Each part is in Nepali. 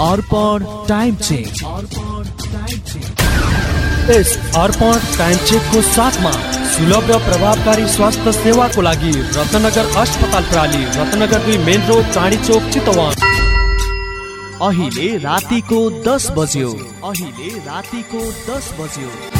Arpan time check yes Arpan time चेकको साथमा सुलभ र प्रभावकारी स्वास्थ्य सेवाको लागि रत्नगर अस्पताल प्रणाली रत्नगर दुई मेन रोड चाँडी चोक चितवन। अहिले रातिको दस बज्यो। अहिले रातिको दस बज्यो।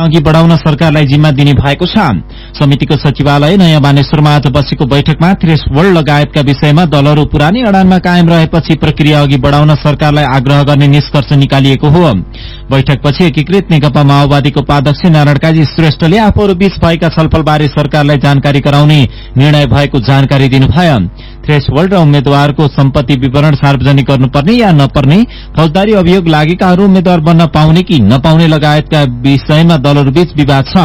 अघि बढ़ाउन सरकारलाई जिम्मा दिने भएको छ। समितिको सचिवालय नयाँ बानेश्वरमा आज बसेको बैठकमा थ्रेस वर्ल्ड लगायतका विषयमा दलहरू पुरानै अडानमा कायम रहेपछि प्रक्रिया अघि बढ़ाउन सरकारलाई आग्रह गर्ने निष्कर्ष निकालिएको हो। बैठकपछि एकीकृत नेकपा माओवादीको उपाध्यक्ष नारायण काजी श्रेष्ठले आफूहरू बीच भएका छलफलबारे सरकारलाई जानकारी गराउने निर्णय भएको जानकारी दिनुभयो। थ्रेस वर्ल्ड र उम्मेद्वारको सम्पत्ति विवरण सार्वजनिक गर्नुपर्ने या नपर्ने फौजदारी अभियोग लागेकाहरू उम्मेद्वार बन्न पाउने कि नपाउने लगायतका विषयमा दलहरूबीच विवाद छ।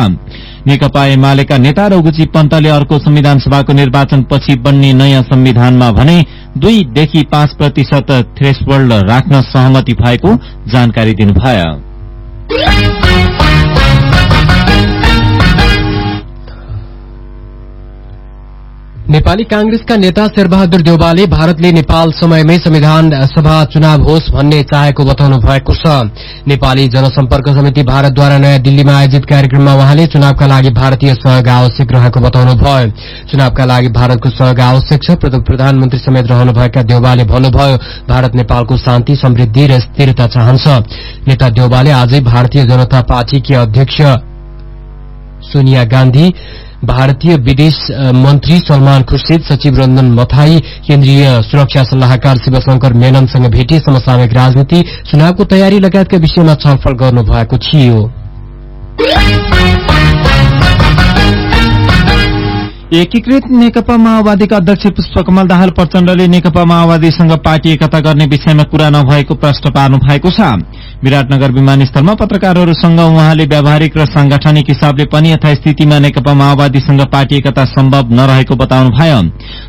नेकपा एमालेका नेता रघुजी पन्तले अर्को संविधान सभाको निर्वाचन पछि बन्ने नयाँ संविधानमा भने दुईदेखि पाँच प्रतिशत थ्रेसहोल्ड राख्न सहमति भएको जानकारी दिनुभयो। नेपाली कांग्रेसका नेता शेरबहादुर देउवाले भारतले नेपाल समयमै संविधान सभा चुनाव होस् भन्ने चाहेको बताउनु भएको छ। नेपाली जनसम्पर्क समिति भारतद्वारा नयाँ दिल्लीमा आयोजित कार्यक्रममा उहाँले चुनावका लागि भारतीय सहयोग आवश्यक रहेको बताउनु भयो चुनावका लागि भारतको सहयोग आवश्यक छ प्रधानमन्त्री समेत रहनुभएका देउवाले भन्नुभयो भारत नेपालको शान्ति समृद्धि र स्थिरता चाहन्छ। नेता देउवाले आजै भारतीय जनता पार्टीकी अध्यक्ष सोनिया गान्धी भारतीय विदेश मन्त्री सलमान खुर्सिद सचिव रञ्जन मथाई केन्द्रीय सुरक्षा सल्लाहकार शिवशंकर मेननसँग भेटी समसामयिक राजनीति चुनावको तयारी लगायतका विषयमा छलफल गर्नुभएको थियो। एकीकृत नेकपा माओवादीका अध्यक्ष पुष्पकमल दाहाल प्रचण्डले नेकपा माओवादीसँग पार्टी एकता गर्ने विषयमा कुरा नभएको प्रश्न पार्नु भएको छ। विराटनगर विमानस्थलमा पत्रकारहरूसँग उहाँले व्यावहारिक र सांगठनिक हिसाबले पनि यथास्थितिमा नेकपा माओवादीसँग पार्टी एकता सम्भव नरहेको बताउनुभयो।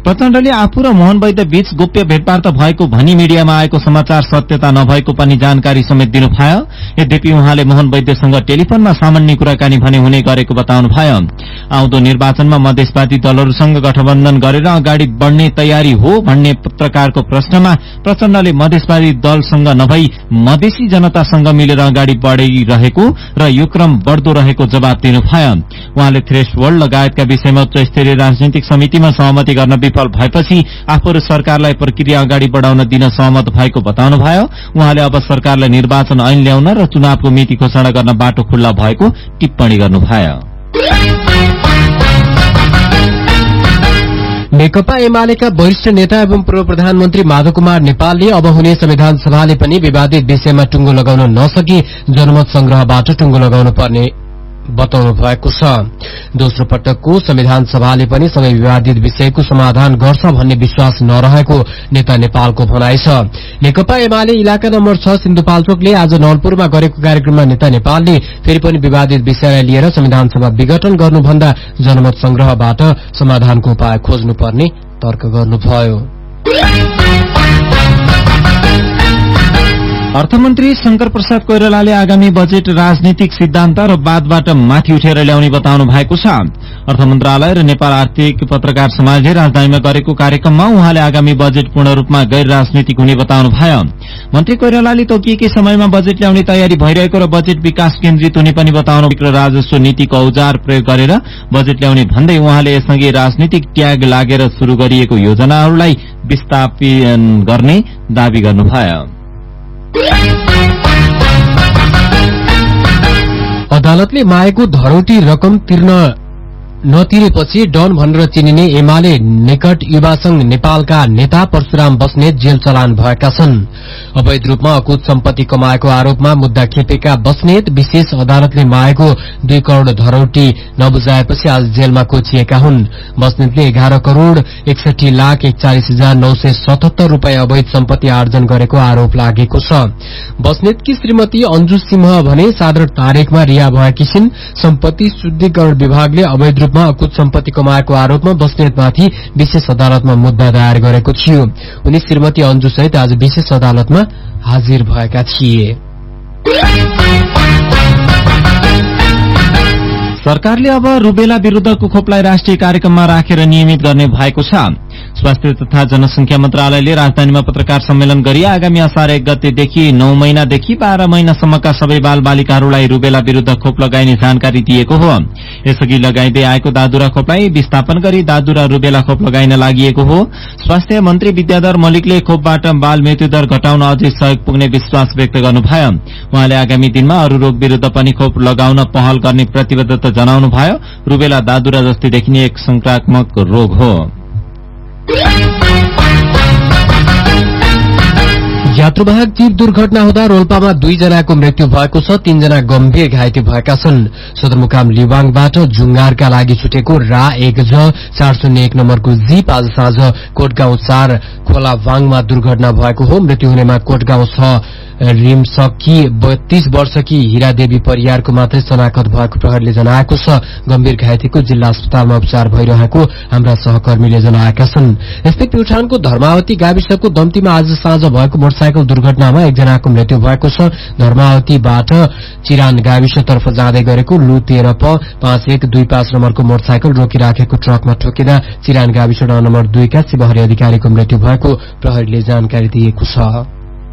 प्रचण्डले आफू र मोहन वैद्य बीच गोप्य भेटवार्ता भएको भनी मिडियामा आएको समाचार सत्यता नभएको पनि जानकारी समेत दिनुभयो। यद्यपि उहाँले मोहन वैद्यसँग टेलिफोनमा सामान्य कुराकानी भने हुने गरेको बताउनुभयो। आउँदो निर्वाचनमा मधेसवादी दलहरूसँग गठबन्धन गरेर अगाडि बढ़ने तयारी हो भन्ने पत्रकारको प्रश्नमा प्रचण्डले मधेसवादी दलसँग नभई मधेसी जनतासँग मिलेर अगाडि बढ़िरहेको र यो क्रम बढ़दो रहेको जवाब दिनुभयो उहाँले थ्रेस वर्ल्ड लगायतका विषयमा उच्च स्तरीय राजनीतिक समितिमा सहमति गर्न विफल भएपछि आफूहरू सरकारलाई प्रक्रिया अगाडि बढ़ाउन दिन सहमत भएको बताउनुभयो। उहाँले अब सरकारलाई निर्वाचन ऐन ल्याउन र चुनावको मिति घोषणा गर्न बाटो खुल्ला भएको टिप्पणी गर्नुभयो। नेकपा एमालेका वरिष्ठ नेता एवं पूर्व प्रधानमन्त्री माधव कुमार नेपालले अब हुने संविधान सभाले पनि विवादित विषयमा टुङ्गो लगाउन नसकी जनमत संग्रहबाट टुङ्गो लगाउनु पर्ने बताउनु भएको छ। दोस्रो पटकको संविधान सभाले पनि सबै विवादित विषयको समाधान गर्छ भन्ने विश्वास नरहेको नेता नेपालको भनाइ छ। नेकपा एमाले इलाका नम्बर छ सिन्धुपाल्चोकले आज नवलपुरमा गरेको कार्यक्रममा नेता नेपालले फेरि पनि विवादित विषयलाई लिएर संविधान सभा विघटन गर्नुभन्दा जनमत संग्रहबाट समाधानको उपाय खोज्नुपर्ने तर्क गर्नुभयो। अर्थमन्त्री शंकर प्रसाद कोइरालाले आगामी बजेट राजनीतिक सिद्धान्त र वादबाट माथि उठेर ल्याउने बताउनु भएको छ। अर्थ मन्त्रालय र नेपाल आर्थिक पत्रकार समाजले राजधानीमा गरेको कार्यक्रममा उहाँले आगामी बजेट पूर्ण रूपमा गैर राजनीतिक हुने बताउनु भयो। मन्त्री कोइरालाले तोकिएकै समयमा बजेट ल्याउने तयारी भइरहेको र बजेट विकास केन्द्रित हुने पनि बताउनु र राजस्व नीतिको औजार प्रयोग गरेर बजेट ल्याउने भन्दै उहाँले यसअघि राजनीतिक ट्याग लागेर शुरू गरिएको योजनाहरूलाई विस्थापन गर्ने दावी गर्नुभयो। अदालतले माएको धरोटी रकम तिर्न नतिरेपछि डन भनेर चिनिने एमाले निकट युवा संघ नेपालका नेता परशुराम बस्नेत जेल चलान भएका छन्। अवैध रूपमा अकुत सम्पत्ति कमाएको आरोपमा मुद्दा खेपेका बस्नेत विशेष अदालतले माएको दुई करोड़ धरौटी नबुझाएपछि आज जेलमा कोचिएका हुन्। बस्नेतले एघार करोड़ एकसठी लाख एकचालिस हजार नौ सय सतहत्तर रूपियाँ अवैध सम्पत्ति आर्जन गरेको आरोप लागेको छ। बस्नेतकी श्रीमती अन्जु सिंह भने साधारण तारिकमा रिहा भएकी छिन्। सम्पत्ति शुद्धिकरण विभागले अवैध अकुत सम्पत्ति कमाएको आरोपमा बस्नेतमाथि विशेष अदालतमा मुद्दा दायर गरेको थियो। उनी श्रीमती अन्जु सहित आज विशेष अदालतमा हाजिर भएका थिए। सरकारले अब रूबेला विरूद्धको खोपलाई राष्ट्रिय कार्यक्रममा राखेर नियमित गर्ने भएको छ। स्वास्थ्य तथा जनसंख्या मन्त्रालयले राजधानीमा पत्रकार सम्मेलन गरी आगामी असार एक गतेदेखि नौ महिनादेखि बाह्र महिनासम्मका सबै बाल बालिकाहरूलाई रूबेला विरूद्ध खोप लगाइने जानकारी दिएको हो। यसअघि लगाइँदै आएको दादुरा खोपलाई विस्थापन गरी दादुरा रूबेला खोप लगाइन लागि हो। स्वास्थ्य मन्त्री विद्याधर मल्लिकले खोपबाट बाल मृत्युदर घटाउन अझै सहयोग पुग्ने विश्वास व्यक्त गर्नुभयो। उहाँले आगामी दिनमा अरू रोग विरूद्ध पनि खोप लगाउन पहल गर्ने प्रतिबद्धता जनाउनुभयो। रूबेला दादुरा जस्तै देखिने एक संक्रामक रोग हो। यात्रुवाहक जीव दुर्घटना हुँदा रोल्पामा दुईजनाको मृत्यु भएको छ तीनजना गम्भीर घाइते भएका छन्। सदरमुकाम लिवाङबाट जुङ्गारका लागि छुटेको रा एक ज चार शून्य एक नम्बरको जीप आज साँझ कोटगाउँ चार खोला वाङमा दुर्घटना भएको हो। मृत्यु हुनेमा कोटगाउँ छ। रिमसकी बत्तीस वर्षकी हिरादेवी परियारको मात्रै शनाखत भएको प्रहरीले जनाएको छ। गम्भीर घाइतेको जिल्ला अस्पतालमा उपचार भइरहेको हाम्रा सहकर्मीले जनाएका छन्। यस्तै प्युठानको धर्मावती गाविसको दम्तीमा आज साँझ भएको मोटरसाइकल दुर्घटनामा एकजनाको मृत्यु भएको छ। धर्मावतीबाट चिरान गाविसतर्फ जाँदै गरेको लु तेह्र पाँच एक दुई पाँच नम्बरको मोटरसाइकल रोकिराखेको ट्रकमा ठोकिँदा चिरान गाविस नम्बर दुईका शिवहरी अधिकारीको मृत्यु भएको प्रहरीले जानकारी दिएको छ।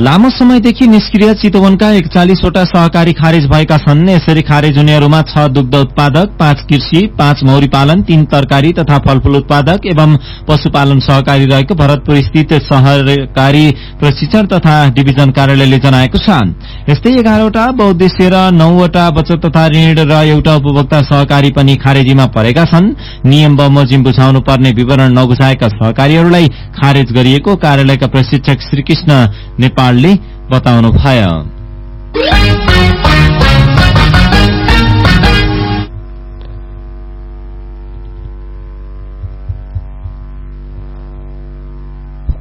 लामो समयदेखि निष्क्रिय चितवनका एकचालिसवटा सहकारी खारेज भएका छन्। यसरी खारेज हुनेहरूमा छ दुग्ध उत्पादक पाँच कृषि पाँच मौरी पालन तीन तरकारी तथा फलफूल उत्पादक एवं पशुपालन सहकारी रहेको भरतपुर स्थित सहकारी प्रशिक्षण तथा डिभिजन कार्यालयले जनाएको छ। यस्तै एघारवटा बहुद्देश्य र नौवटा बचत तथा ऋण र एउटा उपभोक्ता सहकारी पनि खारेजीमा परेका छन्। नियम बमोजिम बुझाउनु पर्ने विवरण नबुझाएका सहकारीहरूलाई खारेज गरिएको कार्यालयका प्रशिक्षक श्रीकृष्ण नेपालले बताउनुभयो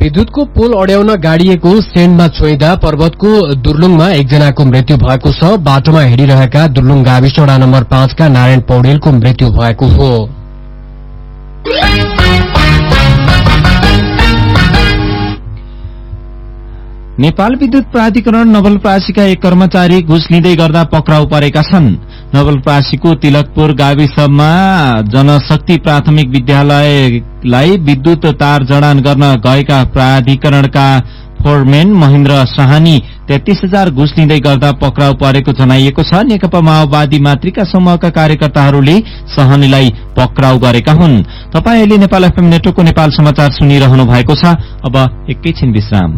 विद्युतको पोल अड्याउन गाडिएको सेन्डमा छोइदा पर्वतको दुर्लुङमा एकजनाको मृत्यु भएको छ। बाटोमा हिँडिरहेका दुर्लुङ गाविस वडा नम्बर पाँचका नारायण पौडेलको मृत्यु भएको हो। नेपाल विद्युत प्राधिकरण नवलप्रासीका एक कर्मचारी घुस लिँदै गर्दा पक्राउ परेका छन्। नवलप्रासीको तिलकपुर गाविसमा जनशक्ति प्राथमिक विद्यालयलाई विद्युत तार जडान गर्न गएका प्राधिकरणका फोरमेन महेन्द्र साहानी तेत्तीस हजार घुस लिँदै गर्दा पक्राउ परेको जनाइएको छ। नेकपा माओवादी मातृका समूहका कार्यकर्ताहरूले सहनीलाई पक्राउ गरेका हुन्। तपाईँ अहिले नेपाल एफएम नेटवर्कको नेपाल समाचार सुनिरहनु भएको छ। अब एकैछिन विश्राम।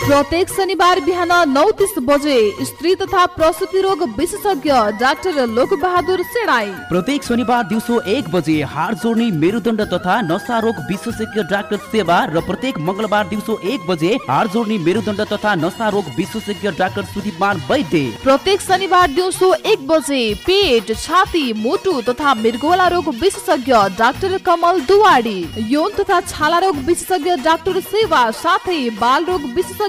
प्रत्येक शनिबार बिहान नौ तिस बजे स्त्री तथा प्रसुति रोग विशेषज्ञ डाक्टर लोक बहादुर सेडाई प्रत्येक शनिबार दिउँसो एक बजे हाड जोड्ने मेरुदण्ड तथा नसा रोग विशेषज्ञ डाक्टर सेवा र प्रत्येक मङ्गलबार दिउँसो एक बजे हाड जोड्ने मेरुदण्ड तथा नसा रोग विशेषज्ञ डाक्टर सुदीपमान वैद्य। प्रत्येक शनिबार दिउँसो एक बजे पेट छाती मुटु तथा मृगोला रोग विशेषज्ञ डाक्टर कमल दुवाडी यौन तथा छाला रोग विशेषज्ञ डाक्टर सेवा साथै बाल रोग विशेषज्ञ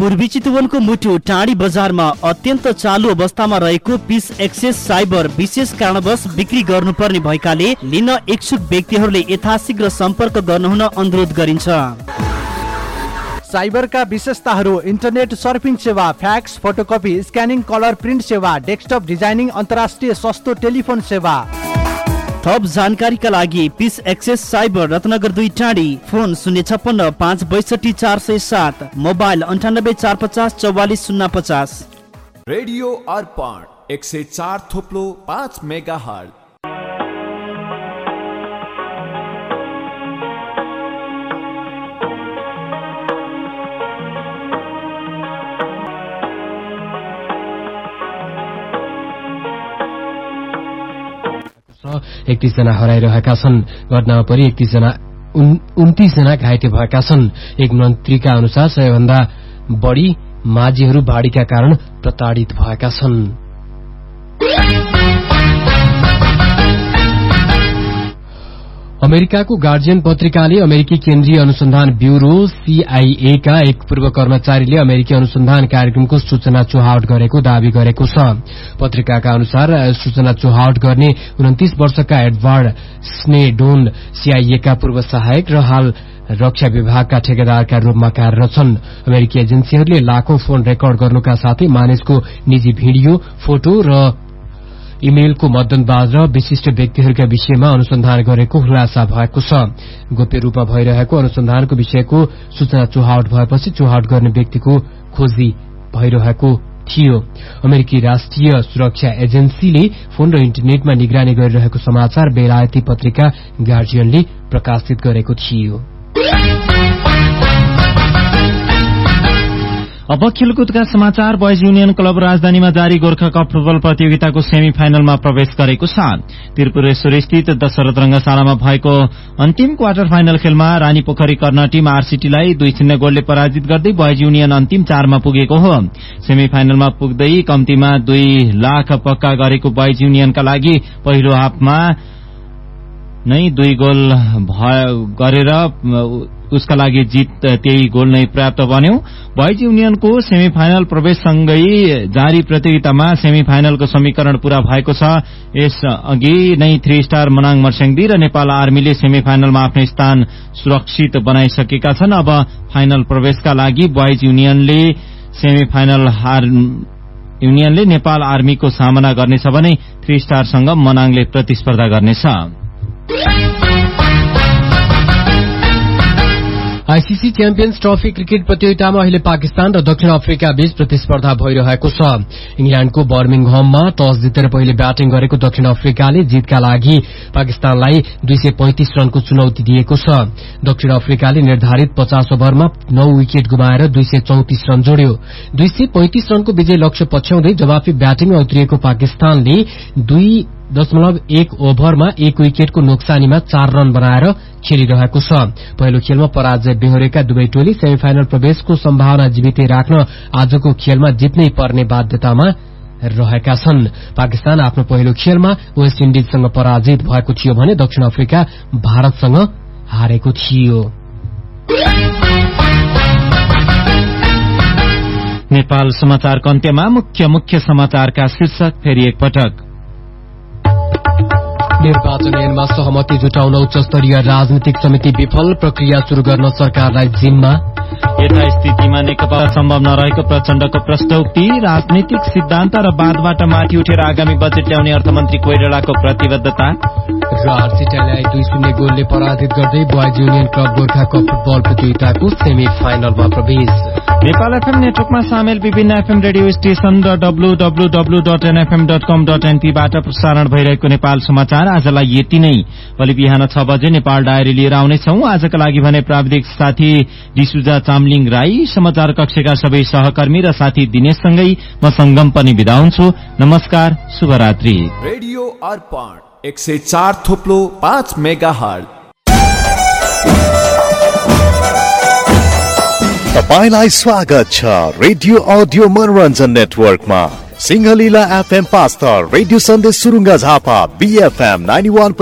पूर्वी चितवनको मुटु टाढी बजारमा अत्यन्त चालु अवस्थामा रहेको पिस एक्सेस साइबर विशेष कारणवश बिक्री गर्नुपर्ने भएकाले लिन इच्छुक व्यक्तिहरूले यथाशीघ्र सम्पर्क गर्नुहुन अनुरोध गरिन्छ। साइबरका विशेषताहरू इन्टरनेट सर्फिङ सेवा fax photocopy scanning colour print सेवा डेस्कटप डिजाइनिङ अन्तर्राष्ट्रिय सस्तो टेलिफोन सेवा। थप जानकारीका लागि पिस एक्सेस साइबर रत्नगर दुई टाढी फोन शून्य छप्पन्न पाँच बैसठी चार सय सात। मोबाइल अन्ठानब्बे चार पचास चौवालिस शून्य पचास। रेडियो अर्पण एक सय चार थोप्लो पाँच मेगा हल एकतिसजना हराइरहेका छन्। घटनामा परि एकतिसजना उन्तिसजना घाइते भएका छन्। एक मन्त्रीका अनुसार सयभन्दा बढी माझीहरू बाढ़ीका कारण प्रताड़ित भएका छन्। अमेरिकाको गार्जियन पत्रिकाले अमेरिकी केन्द्रीय अनुसन्धान ब्यूरो सीआईए का एक पूर्व कर्मचारीले अमेरिकी अनुसन्धान कार्यक्रमको सूचना चुहावट गरेको दावी गरेको छ। पत्रिकाका अनुसार सूचना चुहावट गर्ने उन्तिस वर्षका एडवर्ड स्नेडोन सीआईएका पूर्व सहायक र हाल रक्षा विभागका ठेकेदारका रूपमा कार्यरत छन्। अमेरिकी एजेन्सीहरूले लाखौं फोन रेकर्ड गर्नुका साथै मानिसको निजी भिडियो फोटो र इमेलको मध्यनबाज र विशिष्ट व्यक्तिहरूका विषयमा अनुसन्धान गरेको खुलासा भएको छ। गोप्य रूपमा भइरहेको अनुसन्धानको विषयको सूचना चुहावट भएपछि चुहावट गर्ने व्यक्तिको खोजी भइरहेको थियो। अमेरिकी राष्ट्रिय सुरक्षा एजेन्सीले फोन र इन्टरनेटमा निगरानी गरिरहेको समाचार बेलायती पत्रिका गार्जियनले प्रकाशित गरेको थियो। अब खेलकुदका समाचार बोइज युनियन क्लब राजधानीमा जारी गोर्खा कप फुटबल प्रतियोगिताको सेमी फाइनलमा प्रवेश गरेको छ। त्रिपुरेश्वर स्थित दशरथ रंगशालामा भएको अन्तिम क्वार्टर फाइनल खेलमा रानी पोखरी कर्ण टीम आरसीटीलाई दुई शून्य गोलले पराजित गर्दै बोइज युनियन अन्तिम चारमा पुगेको हो। सेमी फाइनलमा पुग्दै कम्तीमा दुई लाख पक्का गरेको बोइज युनियनका लागि पहिलो हाफमा नै दुई गोल गरेर उसका लागि जित त्यही गोल नै पर्याप्त बन्यो। बोइज युनियनको सेमी फाइनल प्रवेशसँगै जारी प्रतियोगितामा सेमी फाइनलको समीकरण पूरा भएको छ। यस अघि नै थ्री स्टार मनाङ मर्स्याङदी र नेपाल आर्मीले सेमी फाइनलमा आफ्नो स्थान सुरक्षित बनाइसकेका छन्। अब फाइनल प्रवेशका लागि बोइज युनियनले सेमी फाइनल युनियनले नेपाल आर्मीको सामना गर्नेछ भने थ्री स्टारसँग मनाङले प्रतिस्पर्धा गर्नेछ। आईसीसी च्याम्पियन्स ट्रफी क्रिकेट प्रतियोगितामा अहिले पाकिस्तान र दक्षिण अफ्रिका बीच प्रतिस्पर्धा भइरहेको छ। इंग्ल्याण्डको बर्मिङहममा टस जितेर पहिले ब्याटिङ गरेको दक्षिण अफ्रिकाले जीतका लागि पाकिस्तानलाई दुई रनको चुनौती दिएको छ। दक्षिण अफ्रिकाले निर्धारित पचास ओभरमा नौ विकेट गुमाएर दुई रन जोड्यो। दुई रनको विजय लक्ष्य पछ्याउँदै जवाफी ब्याटिङमा उत्रिएको पाकिस्तानले दुई दशमलव एक ओभरमा एक विकेटको नोक्सानीमा चार रन बनाएर खेलिरहेको छ। पहिलो खेलमा पराजय बेहोरेका दुवै टोली सेमी फाइनल प्रवेशको सम्भावना जीवितै राख्न आजको खेलमा जित्नै पर्ने बाध्यतामा रहेका छन्। पाकिस्तान आफ्नो पहिलो खेलमा वेस्ट इन्डिजसँग पराजित भएको थियो भने दक्षिण अफ्रिका भारतसँग हारेको थियो। नेपाल समाचारको अन्त्यमा मुख्य मुख्य समाचारका शीर्षक फेरि एकपटक। निर्वाचन ऐनमा सहमति जुटाउन उच्च स्तरीय राजनीतिक समिति विफल प्रक्रिया शुरू गर्न सरकारलाई जिम्मा। यथास्थितिमा नेकपा सम्भव नरहेको प्रचण्डको प्रश्नोक्ति राजनीतिक सिद्धान्त र वादबाट माथि उठेर आगामी बजेट ल्याउने अर्थमन्त्री कोइरालाको प्रतिबद्धता। र आरसिटालाई दुई शून्य गोलले पराजित गर्दै boys union club Gorkha cup football प्रतियोगिताको सेमी फाइनलमा प्रवेश। नेपाल एफएम नेटवर्कमा सामेल विभिन्न एफएम रेडियो स्टेशन र डब्लू डब्लू डब्लू डट एनपीबाट प्रसारण भइरहेको नेपाल समाचार। आजलाई यति नै। भोलि बिहान छ बजे नेपाल डायरी लिएर आउनेछौ। आजका लागि भने प्राविधिक साथी डिसुजा चामलिङ राई समाचार कक्षका सबै सहकर्मी र साथी दिनेशसँगै म संगम पनि विदा हुन्छु। नमस्कार शुभरात्री। रेडियो अर्पण एक सय तपाईँलाई स्वागत छ रेडियो अडियो मनोरञ्जन नेटवर्कमा। Singhalila FM pastor radio Sandesh Surunga Jhapa BFM ninety one